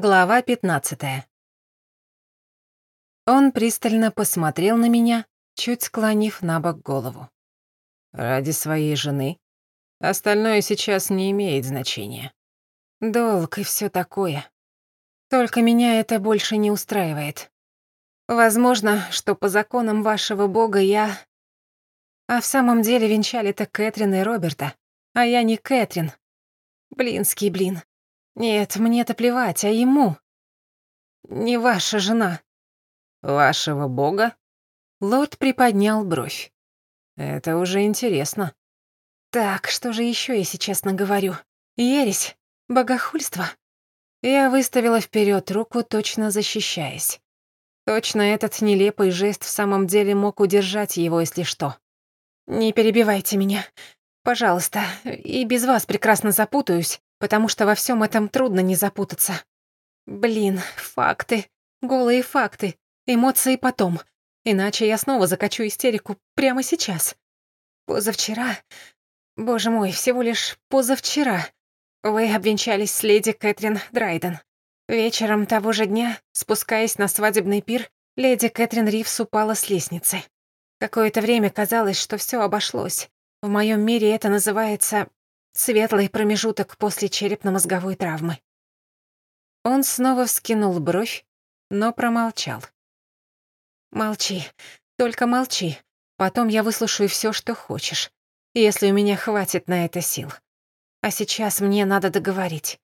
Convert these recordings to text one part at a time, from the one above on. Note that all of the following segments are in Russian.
Глава 15 Он пристально посмотрел на меня, чуть склонив на бок голову. «Ради своей жены. Остальное сейчас не имеет значения. Долг и все такое. Только меня это больше не устраивает. Возможно, что по законам вашего бога я... А в самом деле венчали-то Кэтрин и Роберта, а я не Кэтрин. Блинский блин. Нет, мне-то плевать, а ему? Не ваша жена. Вашего бога? Лорд приподнял бровь. Это уже интересно. Так, что же еще я сейчас наговорю? Ересь? Богохульство? Я выставила вперед руку, точно защищаясь. Точно этот нелепый жест в самом деле мог удержать его, если что. «Не перебивайте меня. Пожалуйста, и без вас прекрасно запутаюсь потому что во всем этом трудно не запутаться. Блин, факты, голые факты, эмоции потом, иначе я снова закачу истерику прямо сейчас. Позавчера, боже мой, всего лишь позавчера, вы обвенчались с леди Кэтрин Драйден. Вечером того же дня, спускаясь на свадебный пир, леди Кэтрин Ривс упала с лестницы. Какое-то время казалось, что все обошлось. В моем мире это называется Светлый промежуток после черепно-мозговой травмы. Он снова вскинул бровь, но промолчал. «Молчи, только молчи. Потом я выслушаю все, что хочешь, если у меня хватит на это сил. А сейчас мне надо договорить.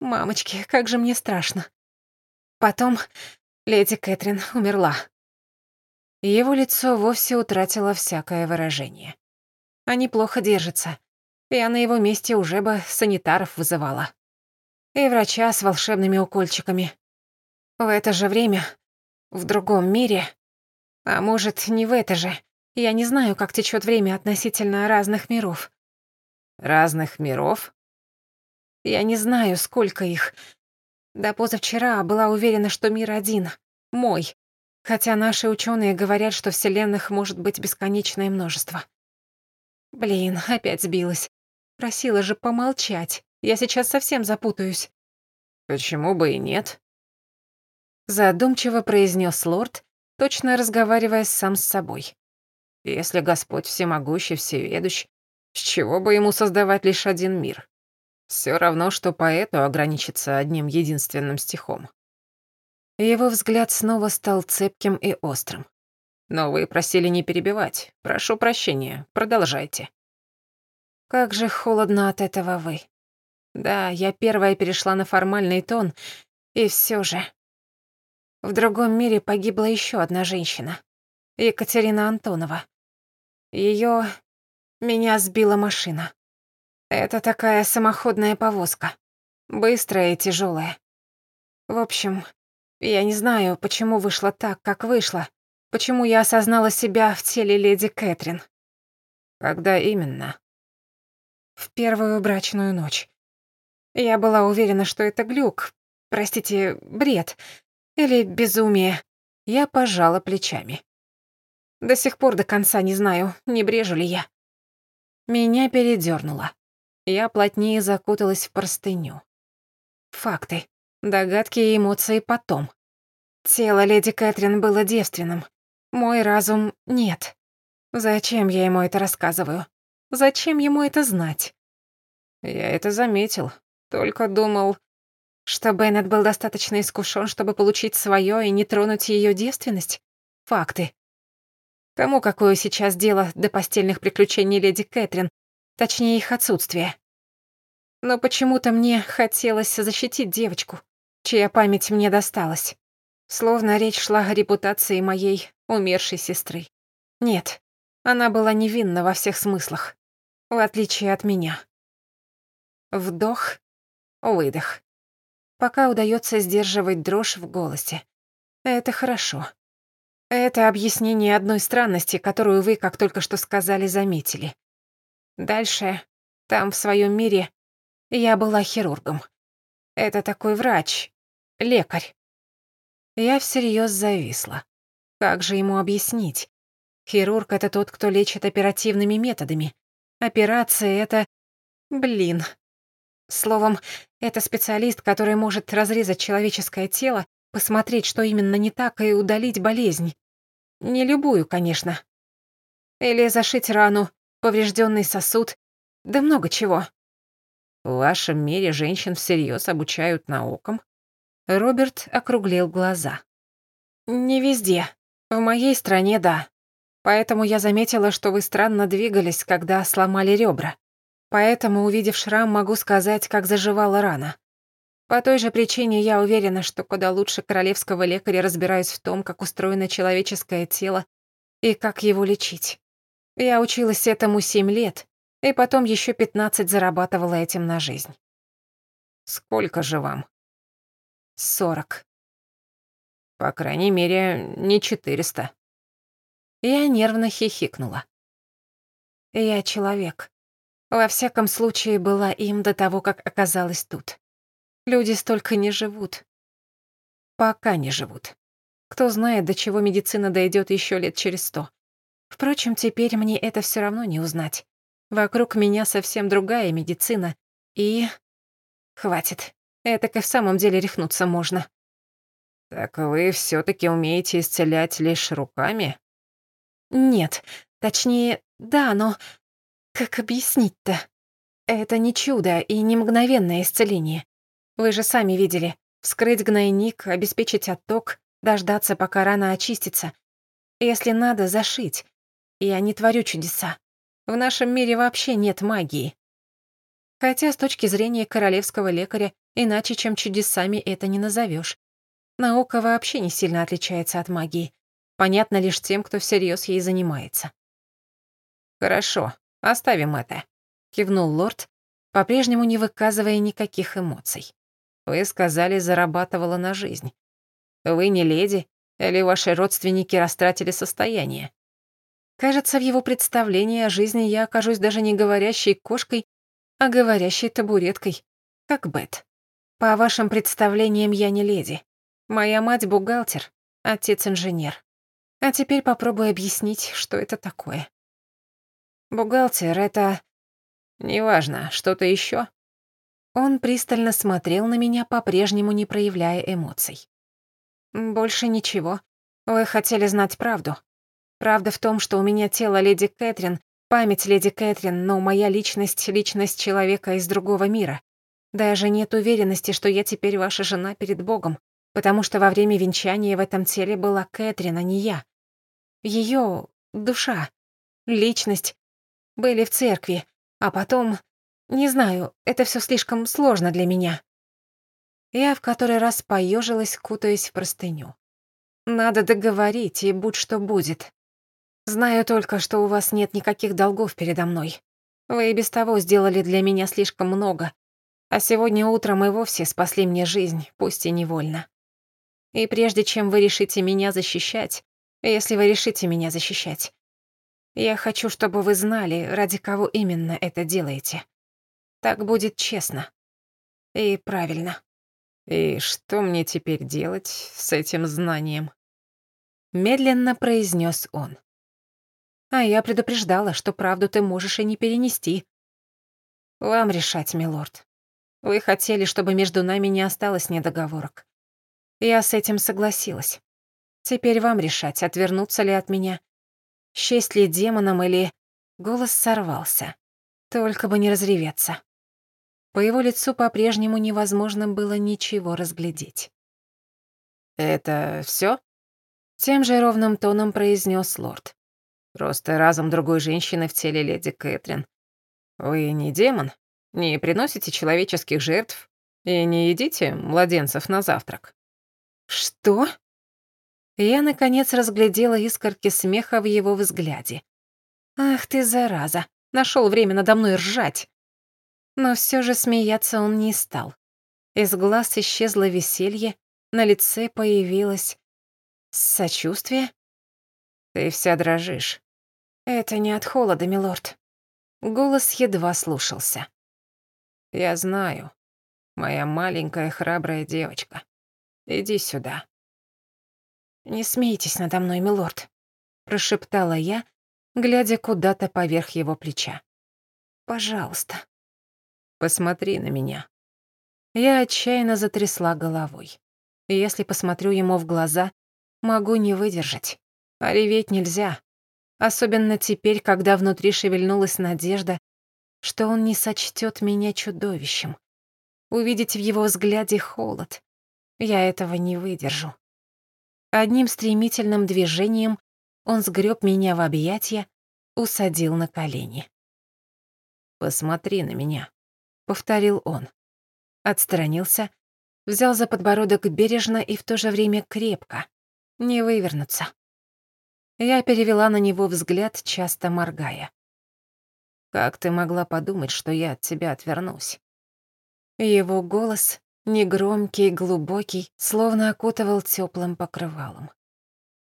Мамочки, как же мне страшно. Потом леди Кэтрин умерла». Его лицо вовсе утратило всякое выражение. Они плохо держатся. Я на его месте уже бы санитаров вызывала. И врача с волшебными укольчиками. В это же время, в другом мире, а может, не в это же, я не знаю, как течет время относительно разных миров. Разных миров? Я не знаю, сколько их. До позавчера была уверена, что мир один, мой. Хотя наши ученые говорят, что вселенных может быть бесконечное множество. Блин, опять сбилась. Просила же помолчать. Я сейчас совсем запутаюсь. Почему бы и нет? Задумчиво произнес лорд, точно разговаривая сам с собой. Если Господь всемогущий, всеведущ, с чего бы ему создавать лишь один мир? Все равно, что поэту ограничиться одним единственным стихом. Его взгляд снова стал цепким и острым. Но вы просили не перебивать. Прошу прощения, продолжайте. Как же холодно от этого вы. Да, я первая перешла на формальный тон, и все же. В другом мире погибла еще одна женщина. Екатерина Антонова. Ее меня сбила машина. Это такая самоходная повозка. Быстрая и тяжелая. В общем, я не знаю, почему вышло так, как вышло. Почему я осознала себя в теле леди Кэтрин. Когда именно? В первую брачную ночь. Я была уверена, что это глюк, простите, бред или безумие. Я пожала плечами. До сих пор до конца не знаю, не брежу ли я. Меня передёрнуло. Я плотнее закуталась в простыню. Факты, догадки и эмоции потом. Тело леди Кэтрин было девственным. Мой разум — нет. Зачем я ему это рассказываю? Зачем ему это знать? Я это заметил. Только думал, что Беннет был достаточно искушен, чтобы получить свое и не тронуть ее девственность. Факты. Кому какое сейчас дело до постельных приключений леди Кэтрин, точнее их отсутствия. Но почему-то мне хотелось защитить девочку, чья память мне досталась. Словно речь шла о репутации моей умершей сестры. Нет, она была невинна во всех смыслах в отличие от меня. Вдох, выдох. Пока удается сдерживать дрожь в голосе. Это хорошо. Это объяснение одной странности, которую вы, как только что сказали, заметили. Дальше, там, в своем мире, я была хирургом. Это такой врач, лекарь. Я всерьез зависла. Как же ему объяснить? Хирург — это тот, кто лечит оперативными методами, Операция — это... Блин. Словом, Это специалист, который может разрезать человеческое тело, посмотреть, что именно не так, и удалить болезнь. Не любую, конечно. Или зашить рану, поврежденный сосуд, да много чего. В вашем мире женщин всерьез обучают наукам? Роберт округлил глаза. Не везде. В моей стране, да. Поэтому я заметила, что вы странно двигались, когда сломали ребра. Поэтому, увидев шрам, могу сказать, как заживала рана. По той же причине я уверена, что куда лучше королевского лекаря разбираюсь в том, как устроено человеческое тело и как его лечить. Я училась этому семь лет, и потом еще пятнадцать зарабатывала этим на жизнь. Сколько же вам? Сорок. По крайней мере, не четыреста. Я нервно хихикнула. Я человек. Во всяком случае, была им до того, как оказалась тут. Люди столько не живут. Пока не живут. Кто знает, до чего медицина дойдет еще лет через сто. Впрочем, теперь мне это все равно не узнать. Вокруг меня совсем другая медицина, и... Хватит. Это и в самом деле рехнуться можно. «Так вы все таки умеете исцелять лишь руками?» «Нет. Точнее, да, но... Как объяснить-то? Это не чудо и не мгновенное исцеление. Вы же сами видели. Вскрыть гнойник, обеспечить отток, дождаться, пока рана очистится. Если надо, зашить. Я не творю чудеса. В нашем мире вообще нет магии. Хотя с точки зрения королевского лекаря, иначе чем чудесами это не назовешь. Наука вообще не сильно отличается от магии. Понятно лишь тем, кто всерьез ей занимается. «Хорошо, оставим это», — кивнул лорд, по-прежнему не выказывая никаких эмоций. «Вы сказали, зарабатывала на жизнь. Вы не леди, или ваши родственники растратили состояние?» Кажется, в его представлении о жизни я окажусь даже не говорящей кошкой, а говорящей табуреткой, как Бет. По вашим представлениям, я не леди. Моя мать бухгалтер, отец инженер. А теперь попробуй объяснить, что это такое. Бухгалтер — это... Неважно, что-то еще. Он пристально смотрел на меня, по-прежнему не проявляя эмоций. «Больше ничего. Вы хотели знать правду. Правда в том, что у меня тело леди Кэтрин, память леди Кэтрин, но моя личность — личность человека из другого мира. Даже нет уверенности, что я теперь ваша жена перед Богом, потому что во время венчания в этом теле была Кэтрин, а не я. Ее душа, личность были в церкви, а потом... Не знаю, это все слишком сложно для меня. Я в который раз поежилась, кутаясь в простыню. Надо договорить, и будь что будет. Знаю только, что у вас нет никаких долгов передо мной. Вы и без того сделали для меня слишком много, а сегодня утром и вовсе спасли мне жизнь, пусть и невольно. И прежде чем вы решите меня защищать, если вы решите меня защищать, я хочу, чтобы вы знали, ради кого именно это делаете. Так будет честно и правильно. И что мне теперь делать с этим знанием? Медленно произнес он. А я предупреждала, что правду ты можешь и не перенести. Вам решать, милорд. Вы хотели, чтобы между нами не осталось недоговорок. Я с этим согласилась. Теперь вам решать, отвернуться ли от меня, счесть ли демоном или... Голос сорвался. Только бы не разреветься. По его лицу по-прежнему невозможно было ничего разглядеть. «Это все? Тем же ровным тоном произнес лорд. Просто разум другой женщины в теле леди Кэтрин. Вы не демон, не приносите человеческих жертв и не едите младенцев на завтрак. Что? Я, наконец, разглядела искорки смеха в его взгляде. Ах ты, зараза, нашел время надо мной ржать. Но все же смеяться он не стал. Из глаз исчезло веселье, на лице появилось сочувствие. Ты вся дрожишь. «Это не от холода, милорд». Голос едва слушался. «Я знаю. Моя маленькая храбрая девочка. Иди сюда». «Не смейтесь надо мной, милорд», — прошептала я, глядя куда-то поверх его плеча. «Пожалуйста». «Посмотри на меня». Я отчаянно затрясла головой. Если посмотрю ему в глаза, могу не выдержать. А реветь нельзя. Особенно теперь, когда внутри шевельнулась надежда, что он не сочтет меня чудовищем. Увидеть в его взгляде холод. Я этого не выдержу. Одним стремительным движением он сгреб меня в объятия, усадил на колени. «Посмотри на меня», — повторил он. Отстранился, взял за подбородок бережно и в то же время крепко. Не вывернуться. Я перевела на него взгляд, часто моргая. «Как ты могла подумать, что я от тебя отвернусь?» Его голос, негромкий, глубокий, словно окутывал теплым покрывалом.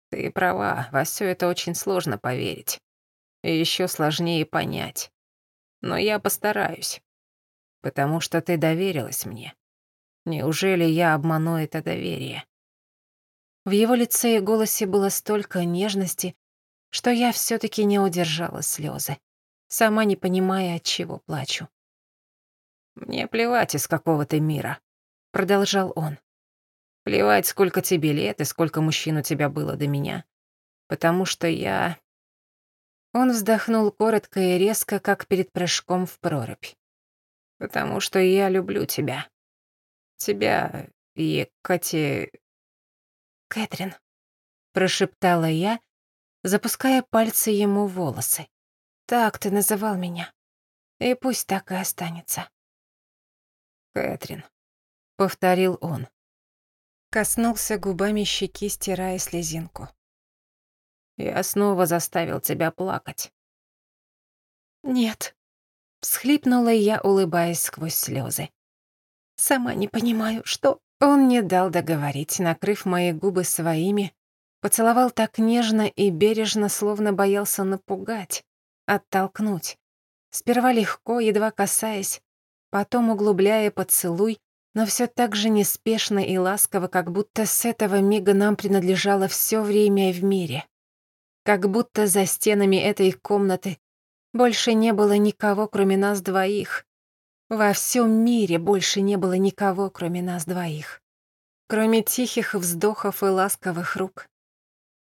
«Ты права, во все это очень сложно поверить. И еще сложнее понять. Но я постараюсь потому что ты доверилась мне. Неужели я обману это доверие?» В его лице и голосе было столько нежности, что я все таки не удержала слезы, сама не понимая, от чего плачу. «Мне плевать, из какого ты мира», — продолжал он. «Плевать, сколько тебе лет и сколько мужчин у тебя было до меня, потому что я...» Он вздохнул коротко и резко, как перед прыжком в прорубь потому что я люблю тебя. Тебя и Кати...» «Кэтрин», — прошептала я, запуская пальцы ему в волосы. «Так ты называл меня. И пусть так и останется». «Кэтрин», — повторил он. Коснулся губами щеки, стирая слезинку. «Я снова заставил тебя плакать». «Нет», Всхлипнула я, улыбаясь сквозь слезы. Сама не понимаю, что... Он не дал договорить, накрыв мои губы своими, поцеловал так нежно и бережно, словно боялся напугать, оттолкнуть. Сперва легко, едва касаясь, потом углубляя поцелуй, но все так же неспешно и ласково, как будто с этого мига нам принадлежало все время в мире. Как будто за стенами этой комнаты больше не было никого, кроме нас двоих. Во всем мире больше не было никого, кроме нас двоих. Кроме тихих вздохов и ласковых рук.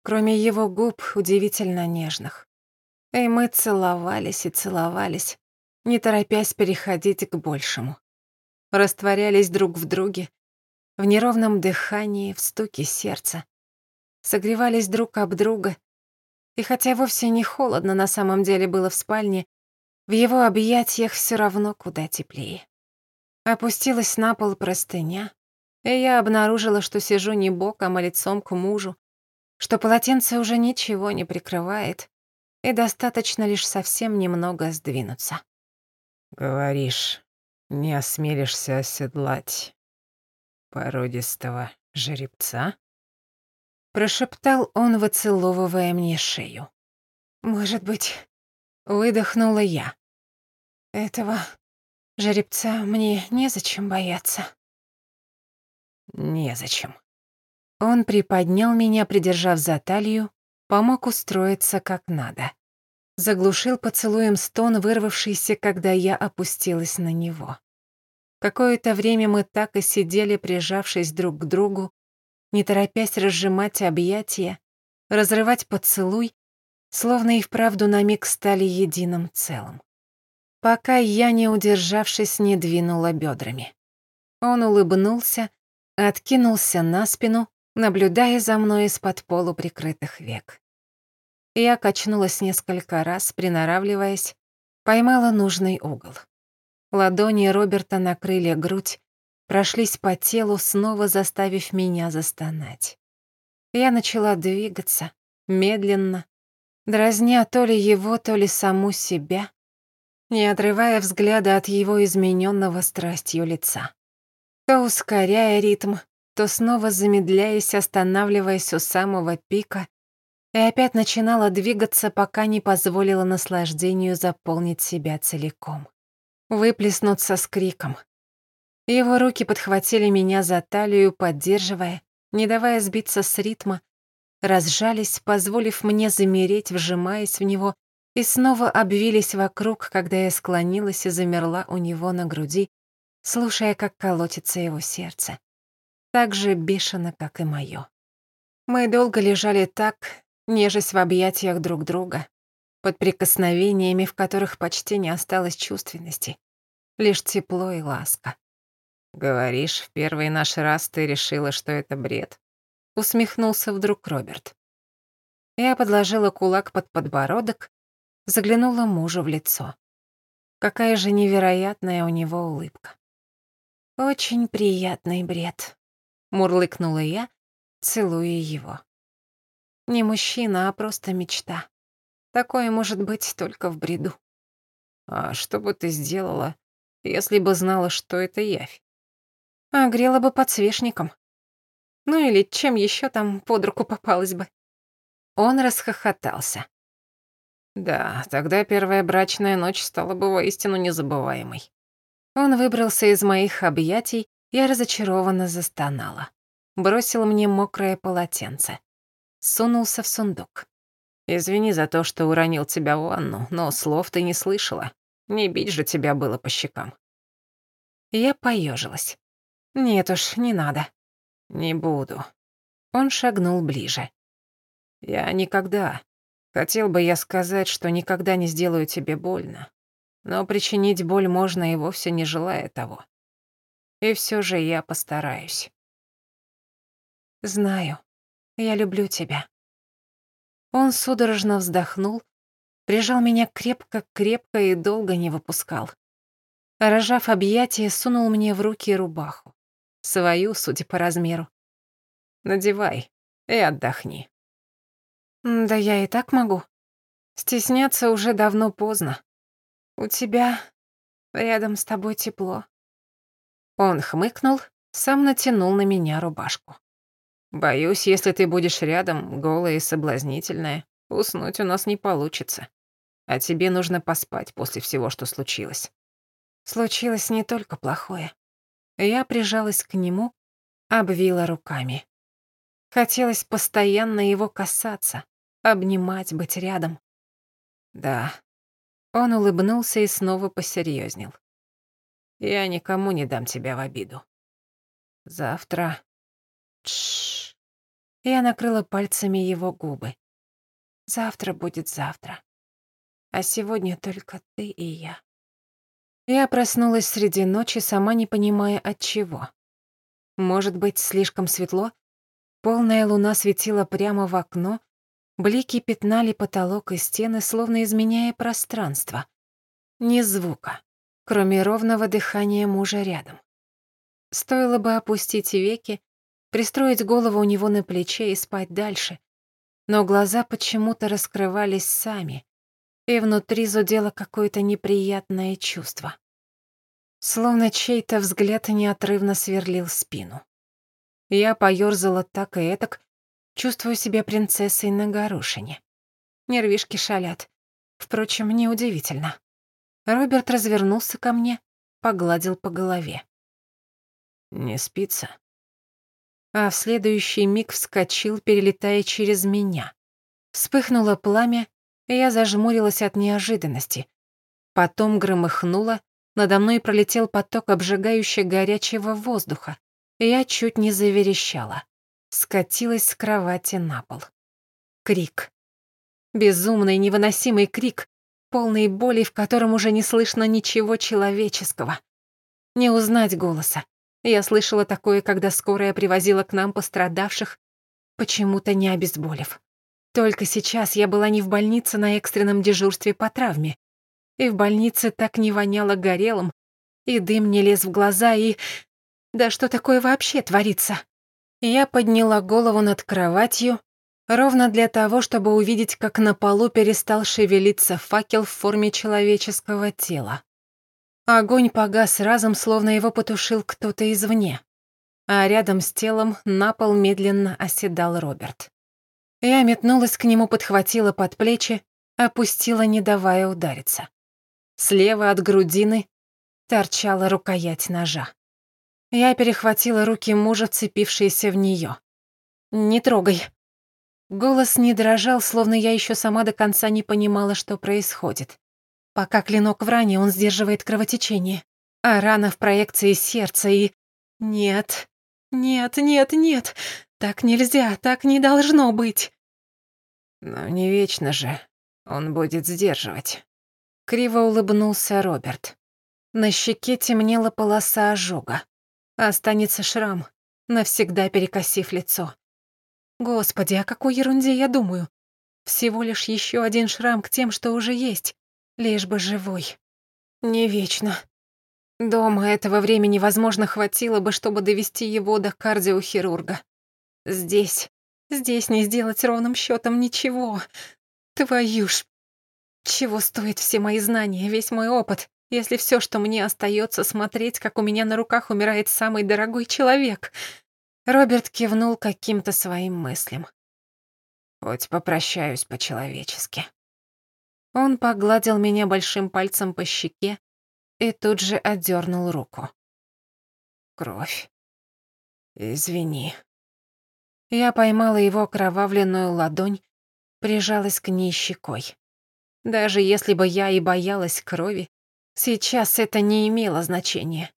Кроме его губ, удивительно нежных. И мы целовались и целовались, не торопясь переходить к большему. Растворялись друг в друге, в неровном дыхании, в стуке сердца. Согревались друг об друга и хотя вовсе не холодно на самом деле было в спальне, в его объятиях все равно куда теплее. Опустилась на пол простыня, и я обнаружила, что сижу не боком, а лицом к мужу, что полотенце уже ничего не прикрывает, и достаточно лишь совсем немного сдвинуться. «Говоришь, не осмелишься оседлать породистого жеребца?» Прошептал он, выцеловывая мне шею. «Может быть...» — выдохнула я. «Этого жеребца мне незачем бояться». «Незачем». Он приподнял меня, придержав за талию, помог устроиться как надо. Заглушил поцелуем стон, вырвавшийся, когда я опустилась на него. Какое-то время мы так и сидели, прижавшись друг к другу, не торопясь разжимать объятия, разрывать поцелуй, словно и вправду на миг стали единым целым. Пока я, не удержавшись, не двинула бедрами. Он улыбнулся, откинулся на спину, наблюдая за мной из-под полуприкрытых век. Я качнулась несколько раз, приноравливаясь, поймала нужный угол. Ладони Роберта накрыли грудь, прошлись по телу, снова заставив меня застонать. Я начала двигаться, медленно, дразня то ли его, то ли саму себя, не отрывая взгляда от его измененного страстью лица. То ускоряя ритм, то снова замедляясь, останавливаясь у самого пика, и опять начинала двигаться, пока не позволила наслаждению заполнить себя целиком. Выплеснуться с криком — его руки подхватили меня за талию, поддерживая, не давая сбиться с ритма, разжались, позволив мне замереть, вжимаясь в него, и снова обвились вокруг, когда я склонилась и замерла у него на груди, слушая, как колотится его сердце. Так же бешено, как и моё. Мы долго лежали так, нежась в объятиях друг друга, под прикосновениями, в которых почти не осталось чувственности, лишь тепло и ласка. «Говоришь, в первый наш раз ты решила, что это бред?» Усмехнулся вдруг Роберт. Я подложила кулак под подбородок, заглянула мужу в лицо. Какая же невероятная у него улыбка. «Очень приятный бред», — мурлыкнула я, целуя его. Не мужчина, а просто мечта. Такое может быть только в бреду. А что бы ты сделала, если бы знала, что это явь? Огрела бы подсвечником. Ну или чем еще там под руку попалось бы. Он расхохотался. Да, тогда первая брачная ночь стала бы воистину незабываемой. Он выбрался из моих объятий, я разочарованно застонала. Бросил мне мокрое полотенце. Сунулся в сундук. «Извини за то, что уронил тебя в ванну, но слов ты не слышала. Не бить же тебя было по щекам». Я поежилась. «Нет уж, не надо». «Не буду». Он шагнул ближе. «Я никогда. Хотел бы я сказать, что никогда не сделаю тебе больно. Но причинить боль можно и вовсе не желая того. И все же я постараюсь». «Знаю. Я люблю тебя». Он судорожно вздохнул, прижал меня крепко-крепко и долго не выпускал. Рожав объятия, сунул мне в руки рубаху. Свою, судя по размеру. «Надевай и отдохни». «Да я и так могу. Стесняться уже давно поздно. У тебя рядом с тобой тепло». Он хмыкнул, сам натянул на меня рубашку. Боюсь, если ты будешь рядом, голая и соблазнительная, уснуть у нас не получится. А тебе нужно поспать после всего, что случилось. Случилось не только плохое. Я прижалась к нему, обвила руками. Хотелось постоянно его касаться, обнимать, быть рядом. Да. Он улыбнулся и снова посерьезнел. Я никому не дам тебя в обиду. Завтра... Тш. Я накрыла пальцами его губы. Завтра будет завтра. А сегодня только ты и я. Я проснулась среди ночи, сама не понимая от чего. Может быть, слишком светло? Полная луна светила прямо в окно, блики пятнали потолок и стены, словно изменяя пространство. Ни звука, кроме ровного дыхания мужа рядом. Стоило бы опустить веки, пристроить голову у него на плече и спать дальше. Но глаза почему-то раскрывались сами, и внутри зудело какое-то неприятное чувство. Словно чей-то взгляд неотрывно сверлил спину. Я поёрзала так и этак, чувствую себя принцессой на горошине. Нервишки шалят. Впрочем, неудивительно. Роберт развернулся ко мне, погладил по голове. «Не спится?» А в следующий миг вскочил, перелетая через меня. Вспыхнуло пламя, и я зажмурилась от неожиданности. Потом громыхнуло, надо мной пролетел поток обжигающего горячего воздуха, и я чуть не заверещала. Скатилась с кровати на пол. Крик. Безумный, невыносимый крик, полный боли, в котором уже не слышно ничего человеческого. Не узнать голоса, я слышала такое, когда скорая привозила к нам пострадавших, почему-то не обезболив. Только сейчас я была не в больнице на экстренном дежурстве по травме. И в больнице так не воняло горелым, и дым не лез в глаза, и... Да что такое вообще творится? Я подняла голову над кроватью, ровно для того, чтобы увидеть, как на полу перестал шевелиться факел в форме человеческого тела. Огонь погас разом, словно его потушил кто-то извне. А рядом с телом на пол медленно оседал Роберт. Я метнулась к нему, подхватила под плечи, опустила, не давая удариться. Слева от грудины торчала рукоять ножа. Я перехватила руки мужа, вцепившиеся в нее. «Не трогай». Голос не дрожал, словно я еще сама до конца не понимала, что происходит. Пока клинок в ране, он сдерживает кровотечение. а рана в проекции сердца и... Нет, нет, нет, нет, так нельзя, так не должно быть. Но не вечно же он будет сдерживать. Криво улыбнулся Роберт. На щеке темнела полоса ожога. Останется шрам, навсегда перекосив лицо. Господи, о какой ерунде я думаю? Всего лишь еще один шрам к тем, что уже есть. Лишь бы живой. Не вечно. Дома этого времени, возможно, хватило бы, чтобы довести его до кардиохирурга. Здесь, здесь не сделать ровным счетом ничего. Твою ж... Чего стоят все мои знания, весь мой опыт, если все, что мне остается, смотреть, как у меня на руках умирает самый дорогой человек? Роберт кивнул каким-то своим мыслям. Хоть попрощаюсь по-человечески. Он погладил меня большим пальцем по щеке и тут же отдернул руку. Кровь. Извини. Я поймала его окровавленную ладонь, прижалась к ней щекой. Даже если бы я и боялась крови, сейчас это не имело значения.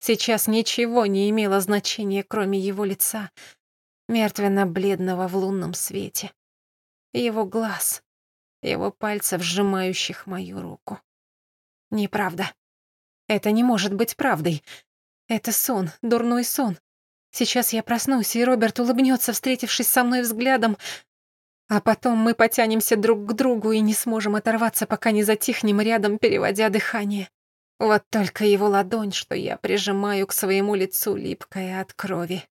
Сейчас ничего не имело значения, кроме его лица, мертвенно-бледного в лунном свете. Его глаз, его пальцев, сжимающих мою руку. Неправда. Это не может быть правдой. Это сон, дурной сон. Сейчас я проснусь, и Роберт улыбнется, встретившись со мной взглядом, а потом мы потянемся друг к другу и не сможем оторваться, пока не затихнем рядом, переводя дыхание. Вот только его ладонь, что я прижимаю к своему лицу, липкая от крови.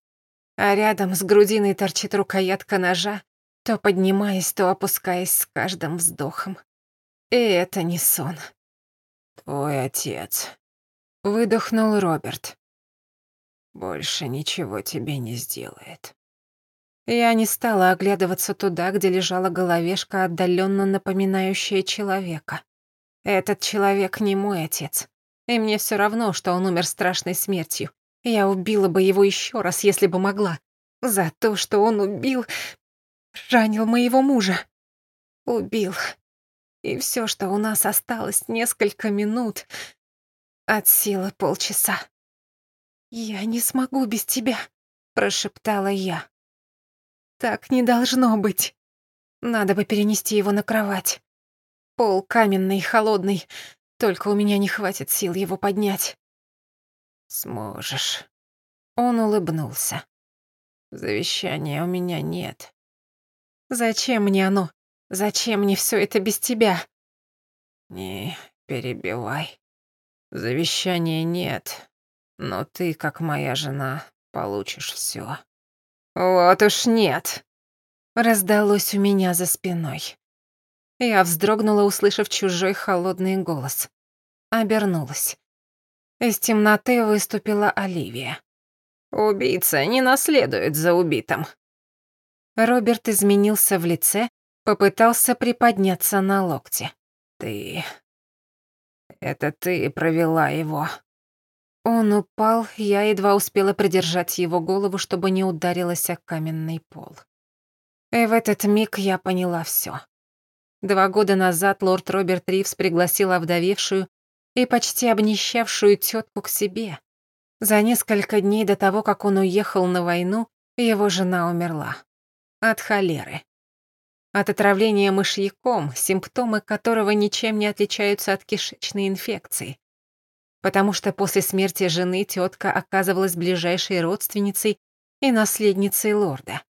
А рядом с грудиной торчит рукоятка ножа, то поднимаясь, то опускаясь с каждым вздохом. И это не сон. «Твой отец», Выдохнул Роберт. Больше ничего тебе не сделает. Я не стала оглядываться туда, где лежала головешка, отдаленно напоминающая человека. Этот человек не мой отец. И мне все равно, что он умер страшной смертью. Я убила бы его еще раз, если бы могла. За то, что он убил... Ранил моего мужа. Убил. И все, что у нас осталось, несколько минут, от силы полчаса. «Я не смогу без тебя», — прошептала я. «Так не должно быть. Надо бы перенести его на кровать. Пол каменный, холодный, только у меня не хватит сил его поднять». «Сможешь». Он улыбнулся. «Завещания у меня нет». «Зачем мне оно? Зачем мне все это без тебя?» «Не перебивай», Завещания нет, но ты, как моя жена, получишь все. Вот уж нет. Раздалось у меня за спиной. Я вздрогнула, услышав чужой холодный голос. Обернулась. Из темноты выступила Оливия. «Убийца не наследует за убитым». Роберт изменился в лице, попытался приподняться на локте. «Ты это ты провела его». Он упал, я едва успела придержать его голову, чтобы не ударилась о каменный пол. И в этот миг я поняла все. Два года назад лорд Роберт Ривз пригласил овдовевшую и почти обнищавшую тетку к себе. За несколько дней до того, как он уехал на войну, его жена умерла. От холеры от отравления мышьяком, симптомы которого ничем не отличаются от кишечной инфекции. Потому что после смерти жены тетка оказывалась ближайшей родственницей и наследницей лорда.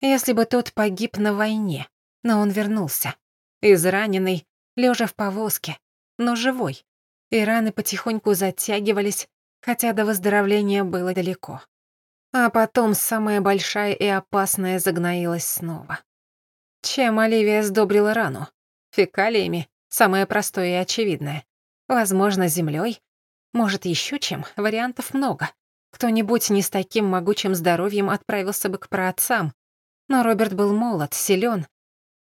Если бы тот погиб на войне, но он вернулся, израненный, лежа в повозке, но живой, и раны потихоньку затягивались, хотя до выздоровления было далеко. А потом самая большая и опасная загноилась снова. Чем Оливия сдобрила рану? Фекалиями, самое простое и очевидное. Возможно, землей. Может, еще чем, вариантов много. Кто-нибудь не с таким могучим здоровьем отправился бы к праотцам. Но Роберт был молод, силен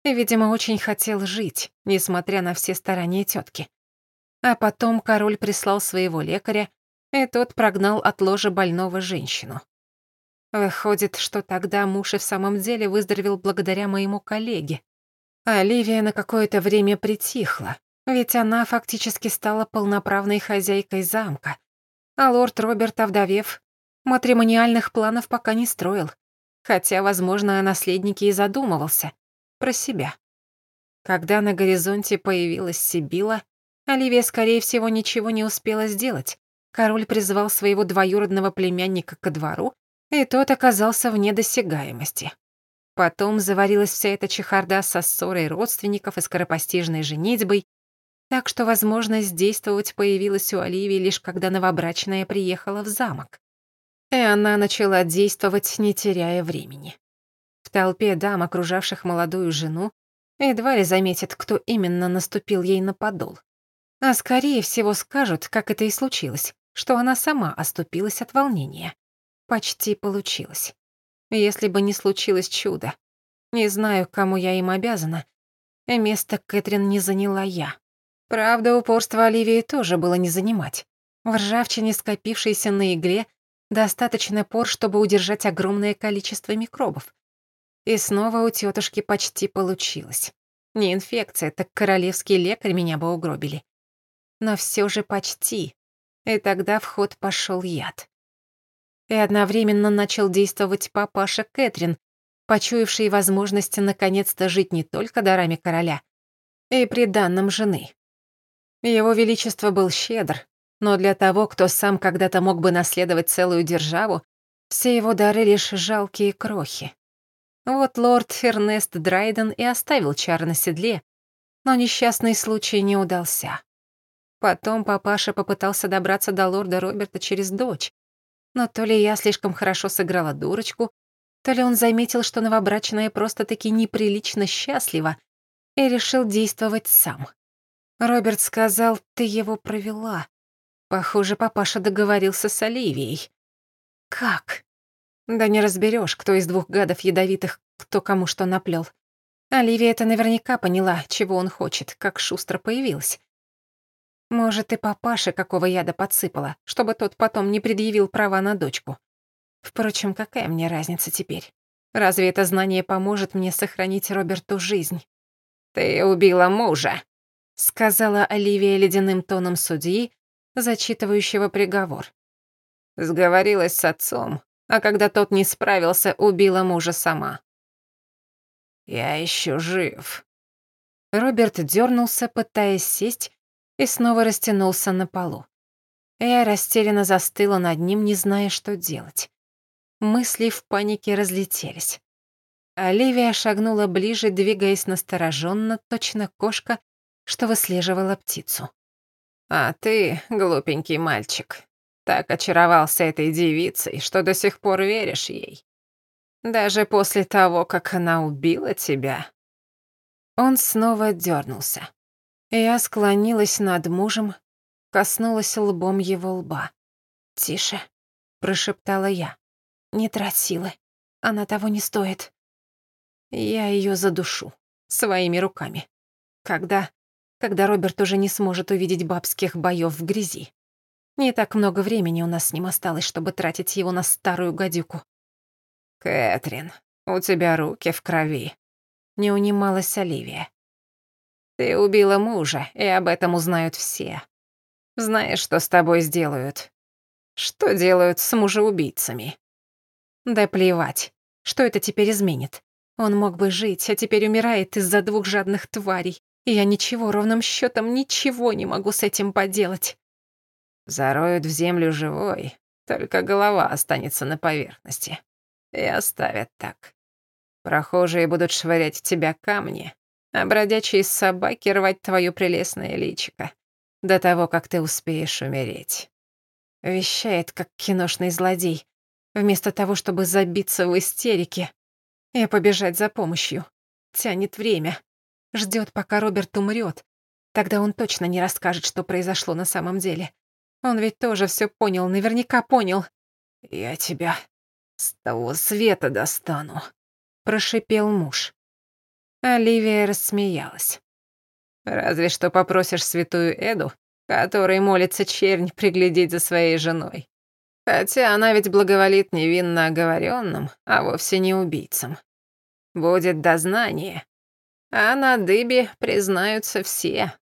и, видимо, очень хотел жить, несмотря на все старания тетки. А потом король прислал своего лекаря, и тот прогнал от ложа больного женщину. Выходит, что тогда муж и в самом деле выздоровел благодаря моему коллеге. Оливия на какое-то время притихла, Ведь она фактически стала полноправной хозяйкой замка. А лорд Роберт, овдовев, матримониальных планов пока не строил. Хотя, возможно, о наследнике и задумывался. Про себя. Когда на горизонте появилась Сибила, Оливия, скорее всего, ничего не успела сделать. Король призвал своего двоюродного племянника ко двору, и тот оказался вне досягаемости. Потом заварилась вся эта чехарда со ссорой родственников и скоропостижной женитьбой, так что возможность действовать появилась у Оливии лишь когда новобрачная приехала в замок. И она начала действовать, не теряя времени. В толпе дам, окружавших молодую жену, едва ли заметит, кто именно наступил ей на подол. А скорее всего скажут, как это и случилось, что она сама оступилась от волнения. Почти получилось. Если бы не случилось чудо. Не знаю, кому я им обязана. Место Кэтрин не заняла я. Правда, упорство Оливии тоже было не занимать. В ржавчине, скопившейся на игле, достаточно пор, чтобы удержать огромное количество микробов. И снова у тетушки почти получилось. Не инфекция, так королевский лекарь меня бы угробили. Но все же почти. И тогда в ход пошел яд и одновременно начал действовать папаша Кэтрин, почуявший возможность наконец-то жить не только дарами короля, и приданным жены. Его Величество был щедр, но для того, кто сам когда-то мог бы наследовать целую державу, все его дары лишь жалкие крохи. Вот лорд Фернест Драйден и оставил чар на седле, но несчастный случай не удался. Потом папаша попытался добраться до лорда Роберта через дочь, но то ли я слишком хорошо сыграла дурочку, то ли он заметил, что новобрачная просто-таки неприлично счастлива, и решил действовать сам. Роберт сказал, ты его провела. Похоже, папаша договорился с Оливией. Как? Да не разберешь, кто из двух гадов ядовитых, кто кому что наплел. Оливия это наверняка поняла, чего он хочет, как шустро появилась. Может, и папаше какого яда подсыпала, чтобы тот потом не предъявил права на дочку. Впрочем, какая мне разница теперь? Разве это знание поможет мне сохранить Роберту жизнь? «Ты убила мужа», — сказала Оливия ледяным тоном судьи, зачитывающего приговор. Сговорилась с отцом, а когда тот не справился, убила мужа сама. «Я еще жив». Роберт дернулся, пытаясь сесть, и снова растянулся на полу. Я растерянно застыла над ним, не зная, что делать. Мысли в панике разлетелись. Оливия шагнула ближе, двигаясь настороженно, точно кошка, что выслеживала птицу. «А ты, глупенький мальчик, так очаровался этой девицей, что до сих пор веришь ей. Даже после того, как она убила тебя». Он снова дернулся. Я склонилась над мужем, коснулась лбом его лба. «Тише», — прошептала я. «Не трать силы. Она того не стоит. Я ее задушу. Своими руками. Когда... Когда Роберт уже не сможет увидеть бабских боев в грязи. Не так много времени у нас с ним осталось, чтобы тратить его на старую гадюку». «Кэтрин, у тебя руки в крови», — не унималась Оливия. Ты убила мужа, и об этом узнают все. Знаешь, что с тобой сделают? Что делают с мужеубийцами? Да плевать. Что это теперь изменит? Он мог бы жить, а теперь умирает из-за двух жадных тварей. И я ничего, ровным счетом ничего не могу с этим поделать. Зароют в землю живой, только голова останется на поверхности. И оставят так. Прохожие будут швырять в тебя камни, а бродячие собаки рвать твое прелестное личико до того, как ты успеешь умереть. Вещает, как киношный злодей, вместо того, чтобы забиться в истерике и побежать за помощью. Тянет время, ждет, пока Роберт умрет. Тогда он точно не расскажет, что произошло на самом деле. Он ведь тоже все понял, наверняка понял. «Я тебя с того света достану», — прошипел муж. Оливия рассмеялась. «Разве что попросишь святую Эду, которой молится чернь приглядеть за своей женой. Хотя она ведь благоволит невинно оговоренным, а вовсе не убийцам. Будет дознание, а на дыбе признаются все.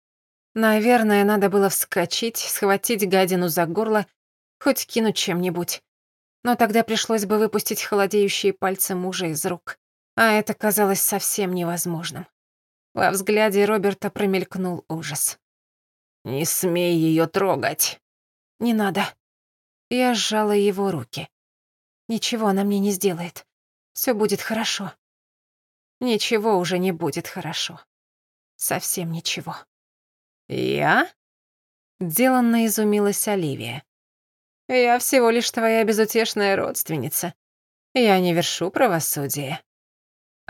Наверное, надо было вскочить, схватить гадину за горло, хоть кинуть чем-нибудь. Но тогда пришлось бы выпустить холодеющие пальцы мужа из рук. А это казалось совсем невозможным. Во взгляде Роберта промелькнул ужас. «Не смей ее трогать!» «Не надо». Я сжала его руки. «Ничего она мне не сделает. Все будет хорошо». Ничего уже не будет хорошо. Совсем ничего. «Я?» Деланно изумилась Оливия. «Я всего лишь твоя безутешная родственница. Я не вершу правосудие».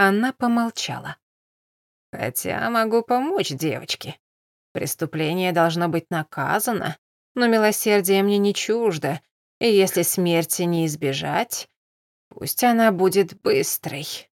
Она помолчала. «Хотя могу помочь девочке. Преступление должно быть наказано, но милосердие мне не чуждо, и если смерти не избежать, пусть она будет быстрой».